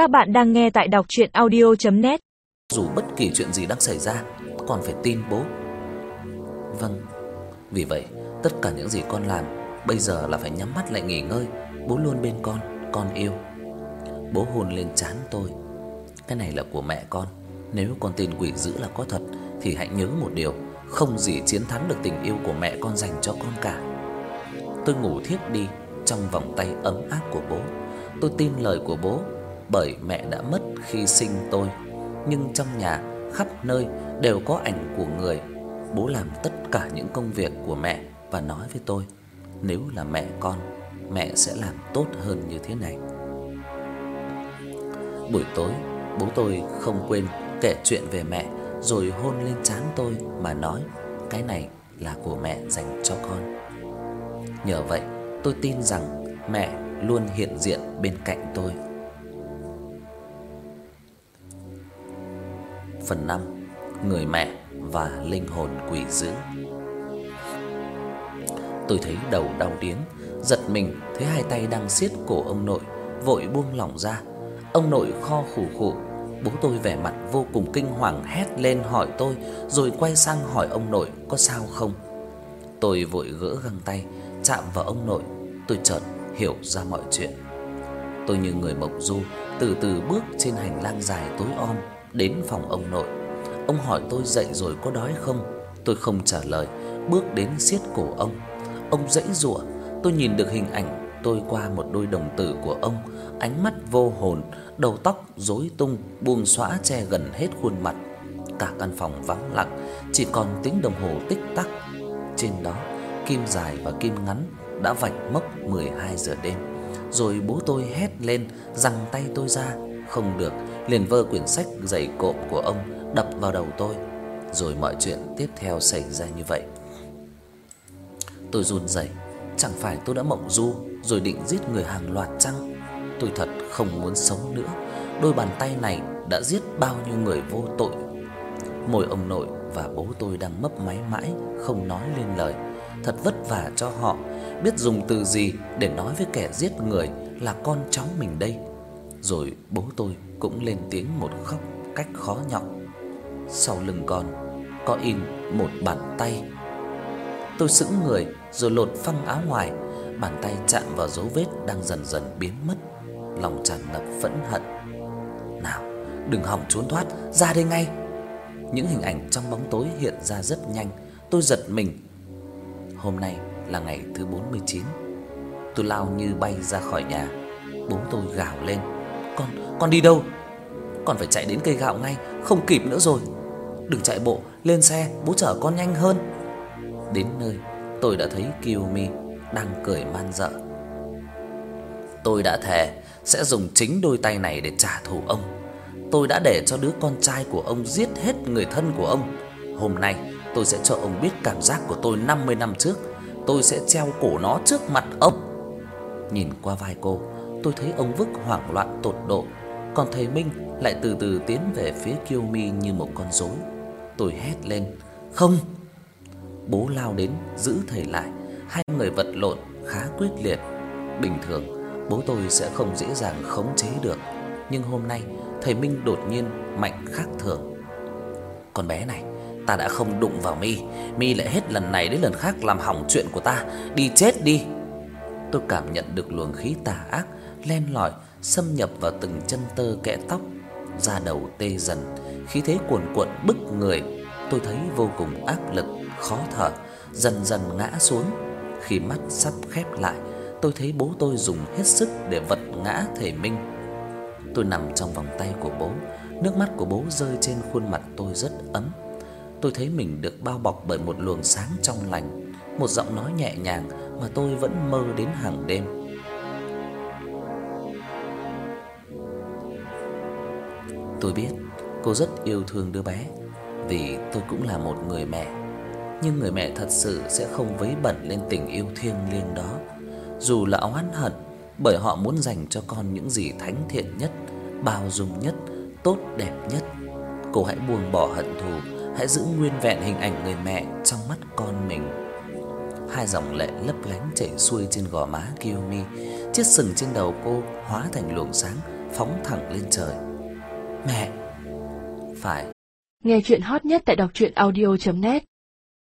Các bạn đang nghe tại đọc audio net Dù bất kỳ chuyện gì đang xảy ra, con phải tin bố. Vâng. Vì vậy, tất cả những gì con làm bây giờ là phải nhắm mắt lại nghỉ ngơi, bố luôn bên con, con yêu. Bố hôn lên chán tôi. Cái này là của mẹ con, nếu con tin quỷ dữ là có thật thì hãy nhớ một điều, không gì chiến thắng được tình yêu của mẹ con dành cho con cả. Tôi ngủ thiếp đi trong vòng tay ấm áp của bố. Tôi tin lời của bố bởi mẹ đã mất khi sinh tôi, nhưng trong nhà khắp nơi đều có ảnh của người. Bố làm tất cả những công việc của mẹ và nói với tôi, nếu là mẹ con, mẹ sẽ làm tốt hơn như thế này. Buổi tối, bố tôi không quên kể chuyện về mẹ rồi hôn lên trán tôi mà nói, cái này là của mẹ dành cho con. Nhờ vậy, tôi tin rằng mẹ luôn hiện diện bên cạnh tôi. Phần 5: Người mẹ và linh hồn quỷ dữ. Tôi thấy đầu đau điếng, giật mình thấy hai tay đang siết cổ ông nội, vội buông lỏng ra. Ông nội kho khủ khụ, bố tôi vẻ mặt vô cùng kinh hoàng hét lên hỏi tôi, rồi quay sang hỏi ông nội có sao không. Tôi vội gỡ găng tay, chạm vào ông nội, tôi chợt hiểu ra mọi chuyện. Tôi như người mộng du, từ từ bước trên hành lang dài tối om đến phòng ông nội. Ông hỏi tôi dậy rồi có đói không? Tôi không trả lời, bước đến siết cổ ông. Ông giãy giụa, tôi nhìn được hình ảnh tôi qua một đôi đồng tử của ông, ánh mắt vô hồn, đầu tóc rối tung, buông xõa che gần hết khuôn mặt. Cả căn phòng vắng lặng, chỉ còn tiếng đồng hồ tích tắc. Trên đó, kim dài và kim ngắn đã vạch mốc 12 giờ đêm. Rồi bố tôi hét lên, giằng tay tôi ra, không được, liền vơ quyển sách dày cộm của ông đập vào đầu tôi. Rồi mọi chuyện tiếp theo xảy ra như vậy. Tôi run rẩy, chẳng phải tôi đã mộng du rồi định giết người hàng loạt chăng? Tôi thật không muốn sống nữa. Đôi bàn tay này đã giết bao nhiêu người vô tội. Môi ông nội và bố tôi đang mấp máy mãi không nói lên lời. Thật vất vả cho họ biết dùng từ gì để nói với kẻ giết người là con cháu mình đây. Rồi bố tôi cũng lên tiếng một khóc cách khó nhọc. Sau lưng con có in một bàn tay. Tôi sững người rồi lột phăng áo ngoài, bàn tay chạm vào dấu vết đang dần dần biến mất, lòng tràn ngập phẫn hận. Nào, đừng hòng trốn thoát, ra đây ngay. Những hình ảnh trong bóng tối hiện ra rất nhanh, tôi giật mình. Hôm nay là ngày thứ 49. Tôi lao như bay ra khỏi nhà. Bố tôi gào lên: "Con, con đi đâu?" "Con phải chạy đến cây gạo ngay, không kịp nữa rồi." "Đừng chạy bộ, lên xe, bố chở con nhanh hơn." Đến nơi, tôi đã thấy Kiyomi đang cười man dợ. Tôi đã thề sẽ dùng chính đôi tay này để trả thù ông. Tôi đã để cho đứa con trai của ông giết hết người thân của ông. Hôm nay tôi sẽ cho ông biết cảm giác của tôi 50 năm trước. Tôi sẽ treo cổ nó trước mặt ông. Nhìn qua vai cô, tôi thấy ông Vức hoảng loạn tột độ, còn thầy Minh lại từ từ tiến về phía Kiyomi như một con rối. Tôi hét lên: "Không!" Bố lao đến giữ thầy lại, hai người vật lộn khá quyết liệt. Bình thường, bố tôi sẽ không dễ dàng khống chế được, nhưng hôm nay thầy Minh đột nhiên mạnh khác thường. Con bé này, ta đã không đụng vào Mi, Mi lại hết lần này đến lần khác làm hỏng chuyện của ta, đi chết đi. Tôi cảm nhận được luồng khí tà ác len lỏi xâm nhập vào từng chân tơ kẽ tóc, da đầu tê dần, khí thế cuồn cuộn bức người. Tôi thấy vô cùng áp lực, khó thở, dần dần ngã xuống. Khi mắt sắp khép lại, tôi thấy bố tôi dùng hết sức để vật ngã thể Minh. Tôi nằm trong vòng tay của bố, nước mắt của bố rơi trên khuôn mặt tôi rất ấm. Tôi thấy mình được bao bọc bởi một luồng sáng trong lành, một giọng nói nhẹ nhàng mà tôi vẫn mơ đến hàng đêm. Tôi biết cô rất yêu thương đứa bé vì tôi cũng là một người mẹ. Nhưng người mẹ thật sự sẽ không vấy bẩn lên tình yêu thiêng liêng đó, dù là oán hận bởi họ muốn dành cho con những gì thánh thiện nhất, bao dung nhất, tốt đẹp nhất. Cô hãy buông bỏ hận thù, hãy giữ nguyên vẹn hình ảnh người mẹ trong mắt con mình. Hai dòng lệ lấp lánh chảy xuôi trên gò má Kiyomi, chiếc sừng trên đầu cô hóa thành luồng sáng phóng thẳng lên trời. Mẹ! Phải. Nghe chuyện hot nhất tại đọc truyện audio.net